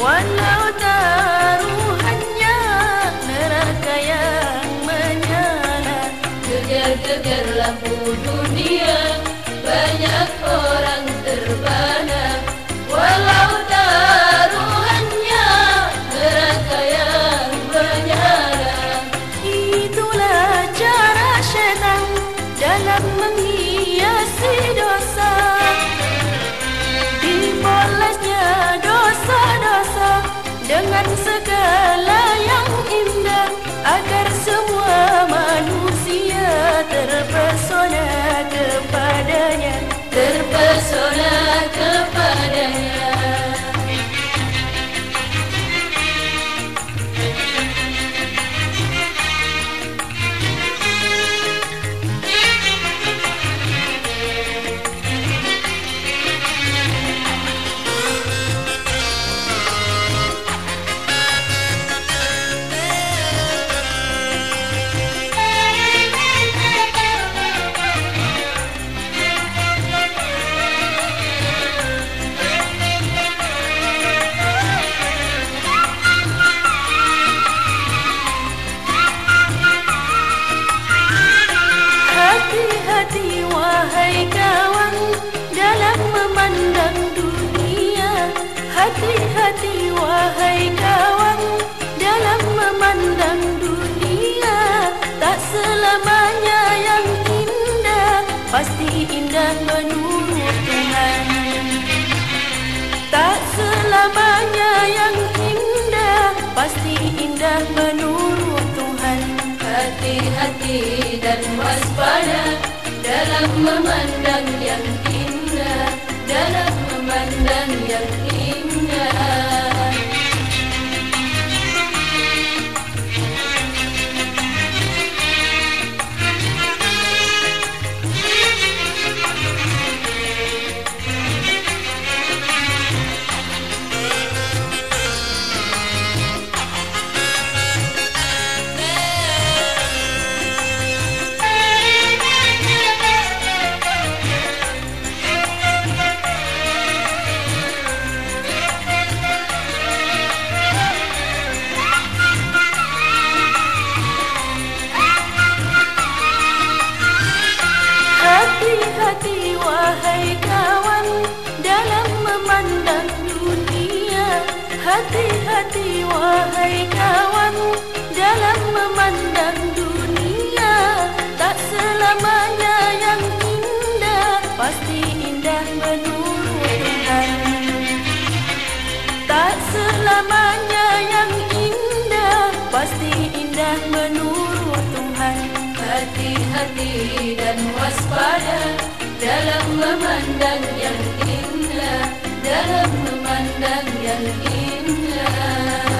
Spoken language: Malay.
Walau taruhannya neraka yang menyala. Gegar-gegar lampu dunia banyak orang terbana. Walau taruhannya neraka yang menyala. Itulah cara syaitan dalam menghiasi dosa. Dimolesnya dosa-dosa dengan segala memandang dunia Tak selamanya yang indah pasti indah menurut Tuhan Tak selamanya yang indah pasti indah menurut Tuhan Hati-hati dan waspada dalam memandang yang indah, dalam memandang yang indah. Hati-hati dan waspada dalam memandang yang indah, dalam memandang yang indah.